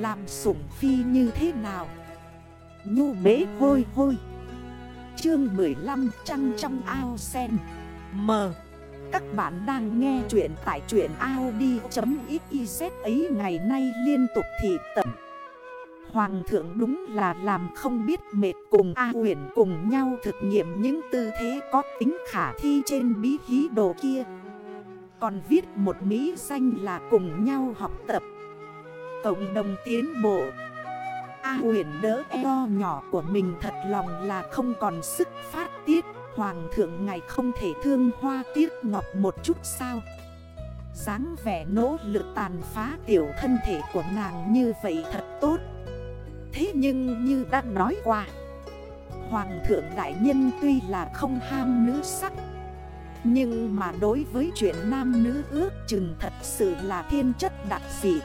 Làm sủng phi như thế nào? Nhu bế hôi hôi. Chương 15 trăng trong ao sen. M. Các bạn đang nghe chuyện tại chuyện Audi.xyz ấy ngày nay liên tục thị tẩm Hoàng thượng đúng là làm không biết mệt cùng A huyền cùng nhau thực nghiệm những tư thế có tính khả thi trên bí hí đồ kia. Còn viết một mỹ danh là cùng nhau học tập. Cộng đồng tiến bộ. A huyền đỡ eo nhỏ của mình thật lòng là không còn sức phát tiết. Hoàng thượng ngày không thể thương hoa tiếc ngọc một chút sao? Dáng vẻ nỗ lực tàn phá tiểu thân thể của nàng như vậy thật tốt. Thế nhưng như đã nói qua, Hoàng thượng đại nhân tuy là không ham nữ sắc, Nhưng mà đối với chuyện nam nữ ước chừng thật sự là thiên chất đặc dị.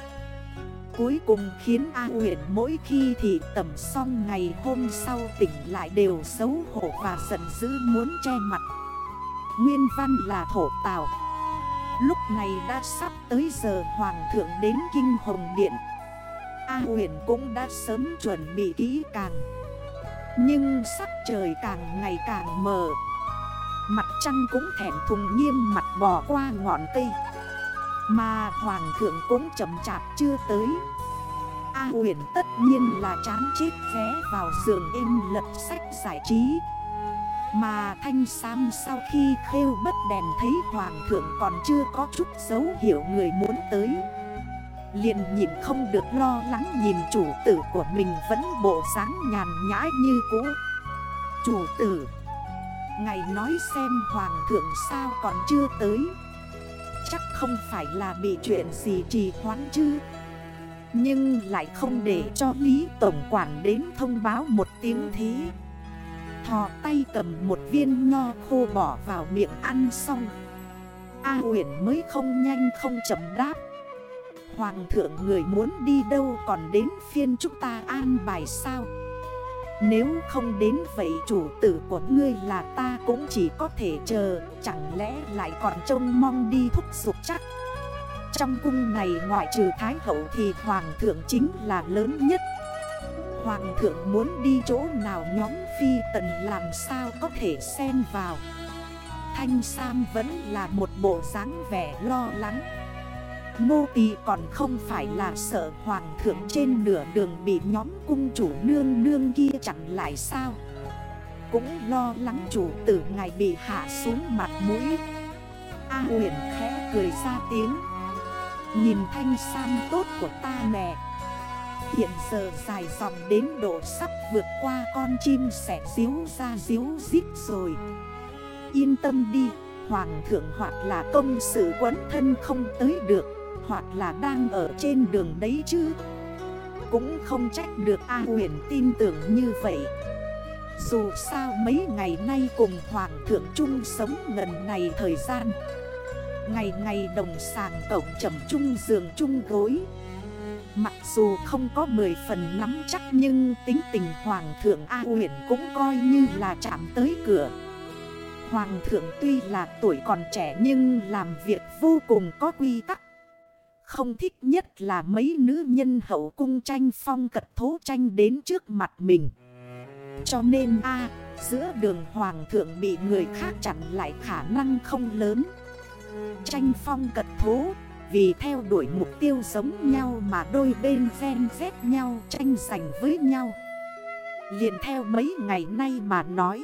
Cuối cùng khiến A huyền mỗi khi thì tầm xong ngày hôm sau tỉnh lại đều xấu hổ và giận dữ muốn che mặt. Nguyên văn là thổ tào. Lúc này đã sắp tới giờ Hoàng thượng đến Kinh Hồng Điện. A huyền cũng đã sớm chuẩn bị kỹ càng. Nhưng sắc trời càng ngày càng mờ. Mặt trăng cũng thẻm thùng nghiêm mặt bò qua ngọn cây. Mà hoàng thượng cũng chậm chạp chưa tới. A huyền tất nhiên là chán chết vé vào giường êm lật sách giải trí. Mà thanh sam sau khi khêu bất đèn thấy hoàng thượng còn chưa có chút dấu hiệu người muốn tới. Liền nhìn không được lo lắng nhìn chủ tử của mình vẫn bộ dáng nhàn nhã như cũ. Chủ tử Ngày nói xem hoàng thượng sao còn chưa tới. Chắc không phải là bị chuyện gì trì hoãn chứ. Nhưng lại không để cho Lý Tổng Quản đến thông báo một tiếng thế. Thò tay cầm một viên nho khô bỏ vào miệng ăn xong. A uyển mới không nhanh không chậm đáp. Hoàng thượng người muốn đi đâu còn đến phiên chúng ta an bài sao? Nếu không đến vậy chủ tử của ngươi là ta cũng chỉ có thể chờ, Chẳng lẽ lại còn trông mong đi thúc giục chắc? Trong cung này ngoại trừ Thái Hậu thì Hoàng thượng chính là lớn nhất. Hoàng thượng muốn đi chỗ nào nhóm phi tần làm sao có thể xen vào? Thanh Sam vẫn là một bộ dáng vẻ lo lắng. Nô tỳ còn không phải là sợ hoàng thượng trên nửa đường bị nhóm cung chủ nương nương kia chặn lại sao? Cũng lo lắng chủ tử ngài bị hạ xuống mặt mũi. A huyền khẽ cười ra tiếng. Nhìn thanh sam tốt của ta nè. Hiện giờ dài dòng đến độ sắp vượt qua con chim sẻ díu ra díu dít rồi. Yên tâm đi, Hoàng thượng hoặc là công sự quấn thân không tới được hoặc là đang ở trên đường đấy chứ? Cũng không trách được A huyền tin tưởng như vậy. Dù sao mấy ngày nay cùng Hoàng thượng chung sống lần này thời gian. Ngày ngày đồng sàng cổng trầm chung giường chung gối. Mặc dù không có 10 phần nắm chắc nhưng tính tình Hoàng thượng A huyền cũng coi như là chạm tới cửa. Hoàng thượng tuy là tuổi còn trẻ nhưng làm việc vô cùng có quy tắc không thích nhất là mấy nữ nhân hậu cung tranh phong cật thố tranh đến trước mặt mình. Cho nên a, giữa đường hoàng thượng bị người khác chặn lại khả năng không lớn. Tranh phong cật thố, vì theo đuổi mục tiêu giống nhau mà đôi bên ven vét nhau, tranh giành với nhau. Liền theo mấy ngày nay mà nói,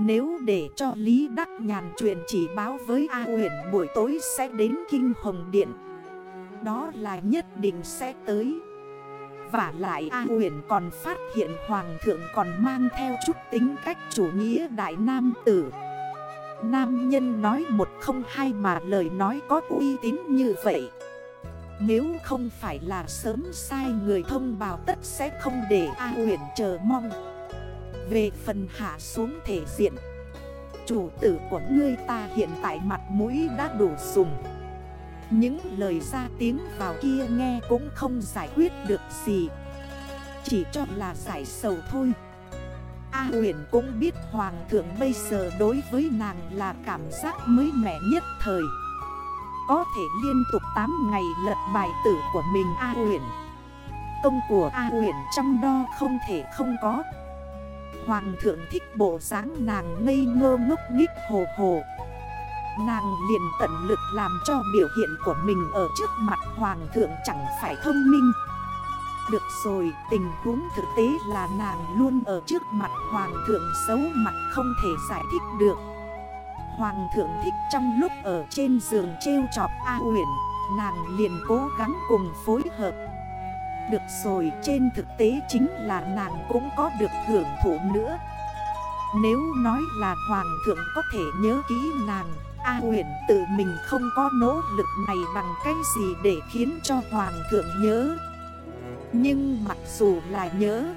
Nếu để cho Lý Đắc Nhàn truyền chỉ báo với A huyền buổi tối sẽ đến Kinh Hồng Điện đó là nhất định sẽ tới. Và lại A huyền còn phát hiện Hoàng thượng còn mang theo chút tính cách chủ nghĩa đại nam tử. Nam nhân nói một không hai mà lời nói có uy tín như vậy. Nếu không phải là sớm sai người thông báo tất sẽ không để A huyền chờ mong. Về phần hạ xuống thể diện, Chủ tử của ngươi ta hiện tại mặt mũi đã đủ sùng những lời ra tiếng vào kia nghe cũng không giải quyết được gì. Chỉ cho là giải sầu thôi. A huyền cũng biết hoàng thượng bây giờ đối với nàng là cảm giác mới mẻ nhất thời. Có thể liên tục 8 ngày lật bài tử của mình A huyền. Công của A Huyền trong đo không thể không có. Hoàng thượng thích bộ dáng nàng ngây ngơ ngốc nghích hồ hồ. Nàng liền tận lực làm cho biểu hiện của mình ở trước mặt hoàng thượng chẳng phải thông minh. Được rồi, tình huống thực tế là nàng luôn ở trước mặt hoàng thượng xấu mặt không thể giải thích được. Hoàng thượng thích trong lúc ở trên giường trêu chọc A huyển Nàng liền cố gắng cùng phối hợp. Được rồi trên thực tế chính là nàng cũng có được hưởng thụ nữa. Nếu nói là hoàng thượng có thể nhớ kỹ nàng A huyền tự mình không có nỗ lực này bằng cái gì để khiến cho hoàng thượng nhớ Nhưng mặc dù là nhớ,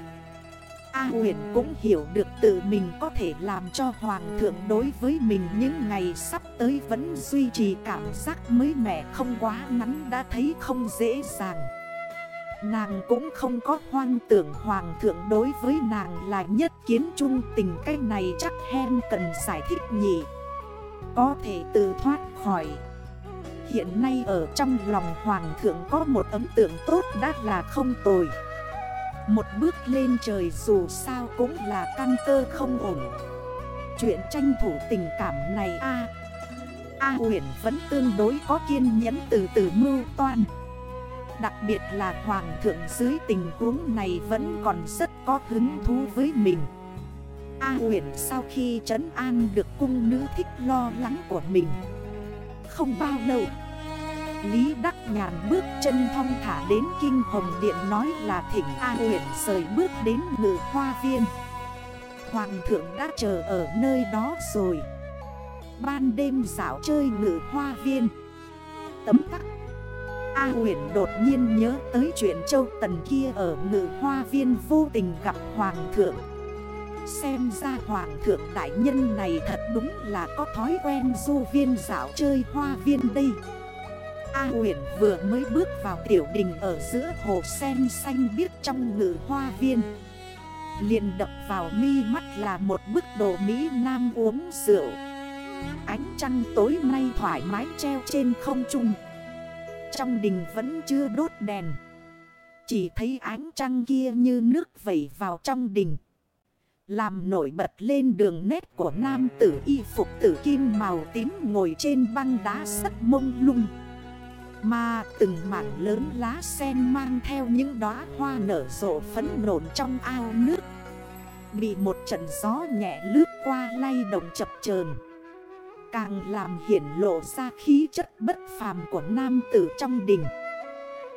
A huyền cũng hiểu được tự mình có thể làm cho Hoàng thượng đối với mình những ngày sắp tới vẫn duy trì cảm giác mới mẻ không quá ngắn đã thấy không dễ dàng. Nàng cũng không có hoang tưởng Hoàng thượng đối với nàng là nhất kiến trung tình cái này chắc hen cần giải thích nhỉ. Có thể tự thoát khỏi. Hiện nay ở trong lòng Hoàng thượng có một ấn tượng tốt đã là không tồi. Một bước lên trời dù sao cũng là căn cơ không ổn Chuyện tranh thủ tình cảm này A A huyển vẫn tương đối có kiên nhẫn từ từ mưu toan Đặc biệt là hoàng thượng dưới tình huống này vẫn còn rất có hứng thú với mình A huyền sau khi trấn an được cung nữ thích lo lắng của mình. Không bao lâu, Lý Đắc Nhàn bước chân thong thả đến Kinh Hồng Điện nói là thỉnh A huyện rời bước đến ngự hoa viên. Hoàng thượng đã chờ ở nơi đó rồi. Ban đêm dạo chơi ngự hoa viên. Tấm tắc, A huyện đột nhiên nhớ tới chuyện châu tần kia ở ngự hoa viên vô tình gặp hoàng thượng. Xem ra hoàng thượng đại nhân này thật đúng là có thói quen du viên dạo chơi hoa viên đây. A huyền vừa mới bước vào tiểu đình ở giữa hồ sen xanh biếc trong ngự hoa viên. Liền đập vào mi mắt là một bức đồ Mỹ Nam uống rượu. Ánh trăng tối nay thoải mái treo trên không trung. Trong đình vẫn chưa đốt đèn. Chỉ thấy ánh trăng kia như nước vẩy vào trong đình. Làm nổi bật lên đường nét của nam tử y phục tử kim màu tím ngồi trên băng đá sắt mông lung. Mà từng mảng lớn lá sen mang theo những đóa hoa nở rộ phấn nộn trong ao nước. Bị một trận gió nhẹ lướt qua lay động chập chờn. Càng làm hiển lộ ra khí chất bất phàm của nam tử trong đình.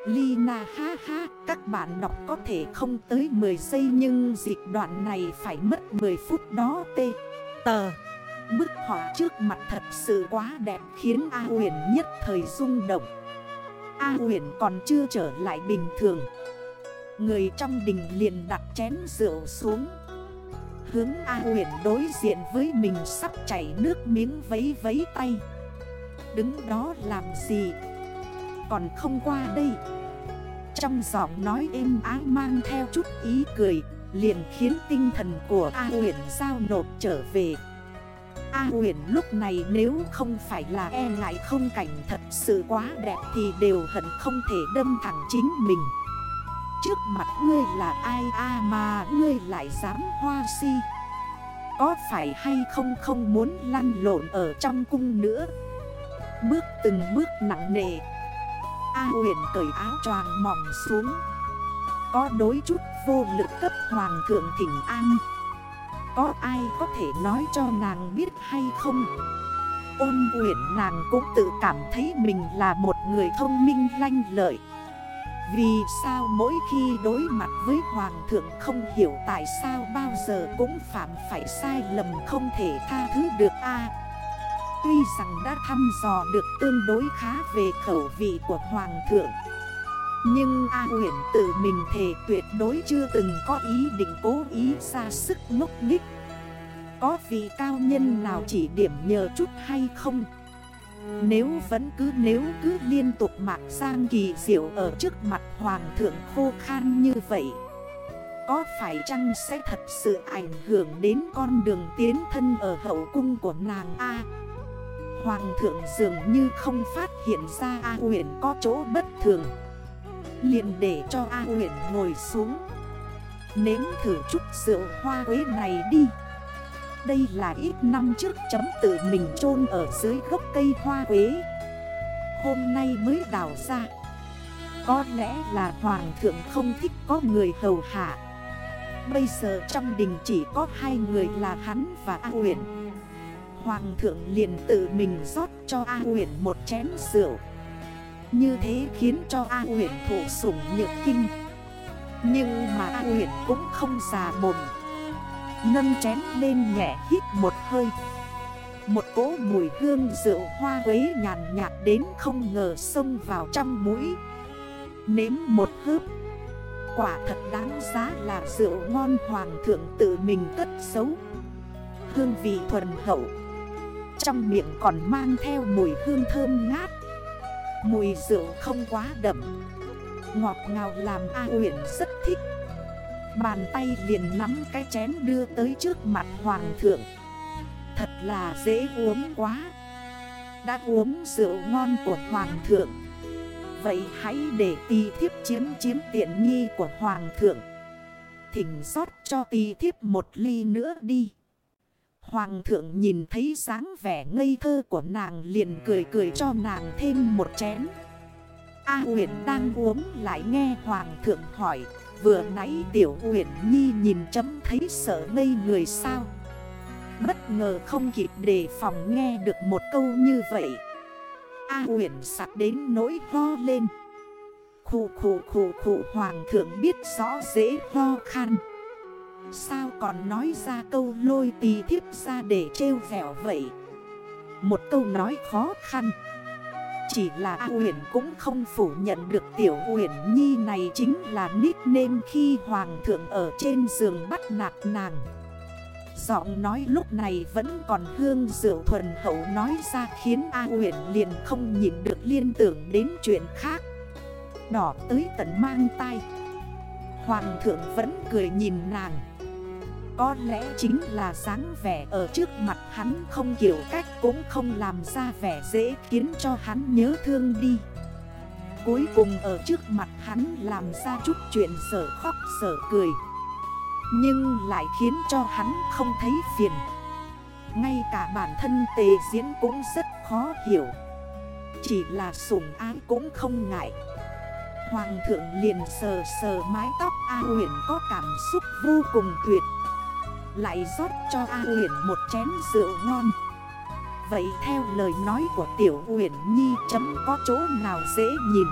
Lina, ha ha, Các bạn đọc có thể không tới 10 giây Nhưng dịch đoạn này phải mất 10 phút đó tê. Tờ. Bức họa trước mặt thật sự quá đẹp Khiến A huyền nhất thời rung động. A huyền còn chưa trở lại bình thường. Người trong đình liền đặt chén rượu xuống. Hướng A huyền đối diện với mình sắp chảy nước miếng vấy vấy tay. Đứng đó làm gì? Còn không qua đây. Trong giọng nói êm ái mang theo chút ý cười, Liền khiến tinh thần của A huyền giao nộp trở về. A huyền lúc này nếu không phải là e ngại không cảnh thật sự quá đẹp Thì đều hận không thể đâm thẳng chính mình. Trước mặt ngươi là ai? A mà ngươi lại dám hoa si? Có phải hay không? Không muốn lăn lộn ở trong cung nữa. Bước từng bước nặng nề A huyền cởi áo choàng mỏng xuống. Có đối chút vô lực cấp hoàng thượng thỉnh an. Có ai có thể nói cho nàng biết hay không? Ôn huyền nàng cũng tự cảm thấy mình là một người thông minh lanh lợi. Vì sao mỗi khi đối mặt với hoàng thượng không hiểu tại sao bao giờ cũng phạm phải sai lầm không thể tha thứ được a? Tuy rằng đã thăm dò được tương đối khá về khẩu vị của hoàng thượng, nhưng A huyện tự mình thể tuyệt đối chưa từng có ý định cố ý ra sức ngốc nghích Có vị cao nhân nào chỉ điểm nhờ chút hay không? Nếu vẫn cứ, nếu cứ liên tục mạc sang kỳ diệu ở trước mặt hoàng thượng khô khan như vậy, Có phải chăng sẽ thật sự ảnh hưởng đến con đường tiến thân ở hậu cung của nàng A? Hoàng thượng dường như không phát hiện ra A huyện có chỗ bất thường. Liền để cho A huyện ngồi xuống. Nếm thử chút rượu hoa quế này đi. Đây là ít năm trước chấm tự mình chôn ở dưới gốc cây hoa quế. Hôm nay mới đào ra. Có lẽ là hoàng thượng không thích có người hầu hạ. Bây giờ trong đình chỉ có hai người là hắn và A huyện Hoàng thượng liền tự mình rót cho A huyện một chén rượu. Như thế khiến cho A huyện thổ sủng nhược kinh. Nhưng mà A huyện cũng không già mồm. Nâng chén lên nhẹ hít một hơi. Một cỗ mùi hương rượu hoa quế nhàn nhạt đến không ngờ xông vào trong mũi. Nếm một hớp. Quả thật đáng giá là rượu ngon hoàng thượng tự mình cất xấu Hương vị thuần hậu. Trong miệng còn mang theo mùi hương thơm ngát. Mùi rượu không quá đậm. Ngọt ngào làm A huyện rất thích. Bàn tay liền nắm cái chén đưa tới trước mặt hoàng thượng. Thật là dễ uống quá. Đã uống rượu ngon của hoàng thượng. Vậy hãy để tì thiếp chiếm chiếm tiện nghi của hoàng thượng. Thỉnh rót cho tì thiếp một ly nữa đi. Hoàng thượng nhìn thấy dáng vẻ ngây thơ của nàng liền cười cười cho nàng thêm một chén. A huyện đang uống lại nghe hoàng thượng hỏi, Vừa nãy tiểu huyện nhi nhìn chấm thấy sợ ngây người sao? Bất ngờ không kịp đề phòng nghe được một câu như vậy. A huyện sặc đến nỗi ho lên. Khủ khủ khủ khủ hoàng thượng biết rõ dễ ho khan. Sao còn nói ra câu lôi tì thiếp ra để trêu vẻo vậy? Một câu nói khó khăn. Chỉ là A huyền cũng không phủ nhận được tiểu uyển nhi này chính là nickname khi hoàng thượng ở trên giường bắt nạt nàng. Giọng nói lúc này vẫn còn hương rượu thuần hậu nói ra khiến A uyển liền không nhìn được liên tưởng đến chuyện khác. Đỏ tới tận mang tay Hoàng thượng vẫn cười nhìn nàng. Có lẽ chính là dáng vẻ ở trước mặt hắn không kiểu cách cũng không làm ra vẻ dễ khiến cho hắn nhớ thương đi. Cuối cùng ở trước mặt hắn làm ra chút chuyện sở khóc sở cười. Nhưng lại khiến cho hắn không thấy phiền. Ngay cả bản thân tề diễn cũng rất khó hiểu. Chỉ là sủng ái cũng không ngại. Hoàng thượng liền sờ sờ mái tóc A huyền có cảm xúc vô cùng tuyệt. Lại rót cho A huyền một chén rượu ngon. Vậy theo lời nói của tiểu huyền nhi chấm có chỗ nào dễ nhìn?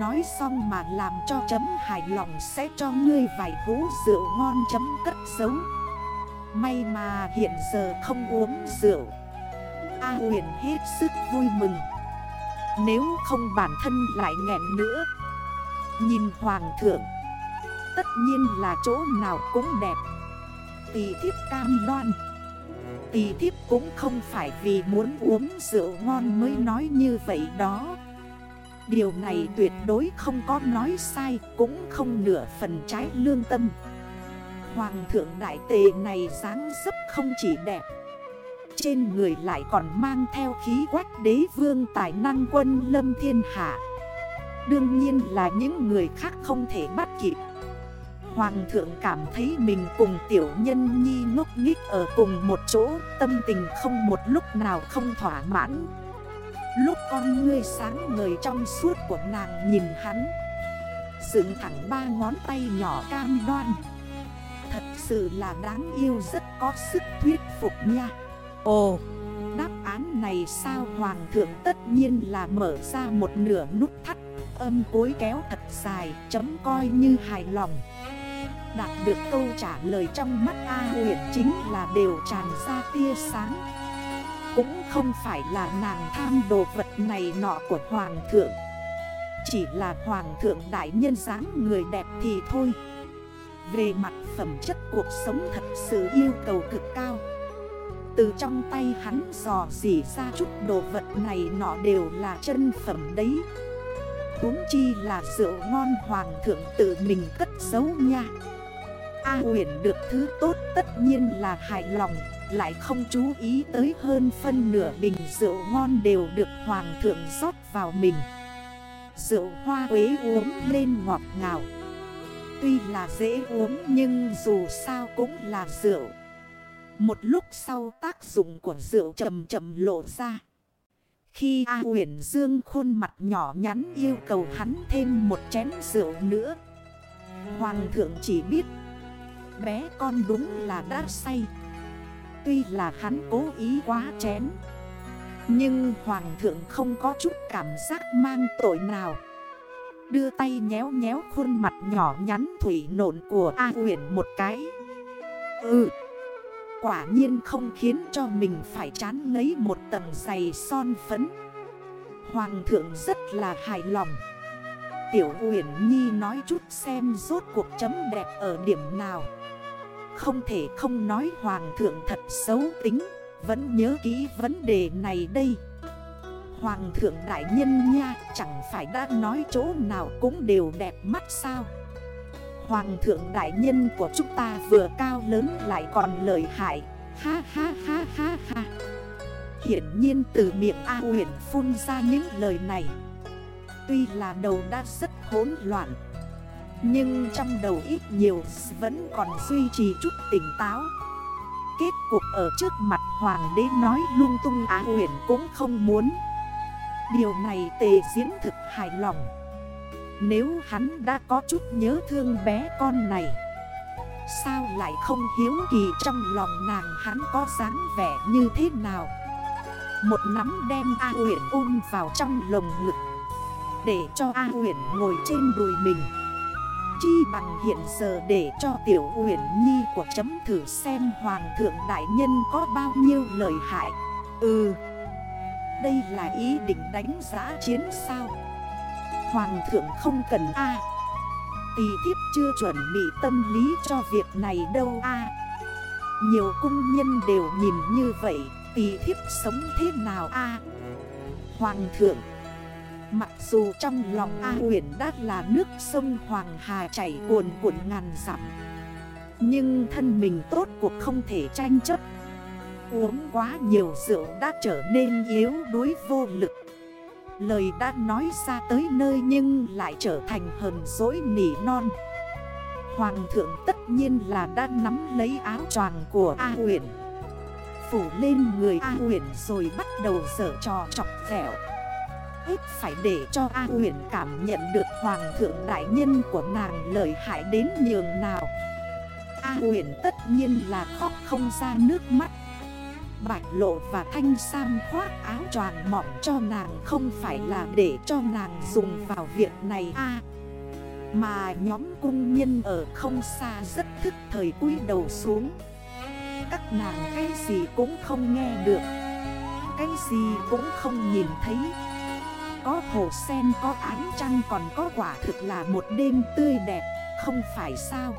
Nói xong mà làm cho chấm hài lòng sẽ cho ngươi vài hú rượu ngon chấm cất giấu. May mà hiện giờ không uống rượu. A huyền hết sức vui mừng. Nếu không bản thân lại nghẹn nữa. Nhìn hoàng thượng, Tất nhiên là chỗ nào cũng đẹp. Tì thiếp cam đoan. Tì thiếp cũng không phải vì muốn uống rượu ngon mới nói như vậy đó. Điều này tuyệt đối không có nói sai, Cũng không nửa phần trái lương tâm. Hoàng thượng đại tề này dáng dấp không chỉ đẹp. Trên người lại còn mang theo khí quách đế vương tài năng quân lâm thiên hạ. Đương nhiên là những người khác không thể bắt kịp. Hoàng thượng cảm thấy mình cùng tiểu nhân nhi ngốc nghích ở cùng một chỗ Tâm tình không một lúc nào không thỏa mãn. Lúc con ngươi sáng ngời trong suốt của nàng nhìn hắn Dựng thẳng ba ngón tay nhỏ cam đoan. Thật sự là đáng yêu rất có sức thuyết phục nha. Ồ, đáp án này sao? Hoàng thượng tất nhiên là mở ra một nửa nút thắt Âm cối kéo thật dài chấm coi như hài lòng. Đạt được câu trả lời trong mắt A huyền chính là đều tràn ra tia sáng. Cũng không phải là nàng tham đồ vật này nọ của hoàng thượng. Chỉ là hoàng thượng đại nhân dáng người đẹp thì thôi. Về mặt phẩm chất cuộc sống thật sự yêu cầu cực cao. Từ trong tay hắn dò dỉ ra chút đồ vật này nọ đều là chân phẩm đấy. Huống chi là rượu ngon hoàng thượng tự mình cất giấu nha. A huyền được thứ tốt tất nhiên là hài lòng, lại không chú ý tới hơn phân nửa bình rượu ngon đều được hoàng thượng rót vào mình. Rượu hoa quế uống lên ngọt ngào. Tuy là dễ uống nhưng dù sao cũng là rượu. Một lúc sau tác dụng của rượu chầm chầm lộ ra. Khi A huyền dương khuôn mặt nhỏ nhắn yêu cầu hắn thêm một chén rượu nữa, Hoàng thượng chỉ biết Bé con đúng là đã say. Tuy là hắn cố ý quá chén, Nhưng hoàng thượng không có chút cảm giác mang tội nào. Đưa tay nhéo nhéo khuôn mặt nhỏ nhắn thủy nộn của A huyền một cái. Ừ Quả nhiên không khiến cho mình phải chán ngấy một tầng dày son phấn. Hoàng thượng rất là hài lòng. Tiểu huyền nhi nói chút xem rốt cuộc chấm đẹp ở điểm nào. Không thể không nói hoàng thượng thật xấu tính, Vẫn nhớ kỹ vấn đề này đây. Hoàng thượng đại nhân nha, chẳng phải đã nói chỗ nào cũng đều đẹp mắt sao? Hoàng thượng đại nhân của chúng ta vừa cao lớn lại còn lợi hại. Ha ha ha ha ha. Hiển nhiên từ miệng A huyền phun ra những lời này. Tuy là đầu đã rất hỗn loạn nhưng trong đầu ít nhiều vẫn còn duy trì chút tỉnh táo. Kết cục ở trước mặt hoàng đế nói lung tung á huyền cũng không muốn. Điều này tề diễn thực hài lòng. Nếu hắn đã có chút nhớ thương bé con này, Sao lại không hiếu kỳ trong lòng nàng hắn có dáng vẻ như thế nào? Một nắm đem A huyền ôm vào trong lồng ngực, Để cho A huyền ngồi trên đùi mình. Chi bằng hiện giờ để cho tiểu uyển nhi của chấm thử xem hoàng thượng đại nhân có bao nhiêu lời hại. Ừ đây là ý định đánh giá chiến sao. Hoàng thượng không cần A. À. Tỳ thiếp chưa chuẩn bị tâm lý cho việc này đâu a. Nhiều cung nhân đều nhìn như vậy, Tỳ thiếp sống thế nào a? Hoàng thượng Mặc dù trong lòng A huyền đã là nước sông Hoàng Hà chảy cuồn cuộn ngàn dặm, Nhưng thân mình tốt cuộc không thể tranh chấp. Uống quá nhiều rượu đã trở nên yếu đuối vô lực. Lời đã nói ra tới nơi nhưng lại trở thành hờn dỗi nỉ non. Hoàng thượng tất nhiên là đã nắm lấy áo choàng của A huyền. Phủ lên người A huyền rồi bắt đầu dở trò chọc kẹo Ít phải để cho A Nguyễn cảm nhận được Hoàng thượng đại nhân của nàng lợi hại đến nhường nào. A Nguyễn tất nhiên là khóc không ra nước mắt. Bạch lộ và thanh sam khoác áo choàng mỏng cho nàng không phải là để cho nàng dùng vào việc này a. Mà nhóm cung nhân ở không xa rất thức thời cúi đầu xuống. Các nàng cái gì cũng không nghe được. Cái gì cũng không nhìn thấy. Có hồ sen, có ánh trăng, còn có quả thực là một đêm tươi đẹp. Không phải sao?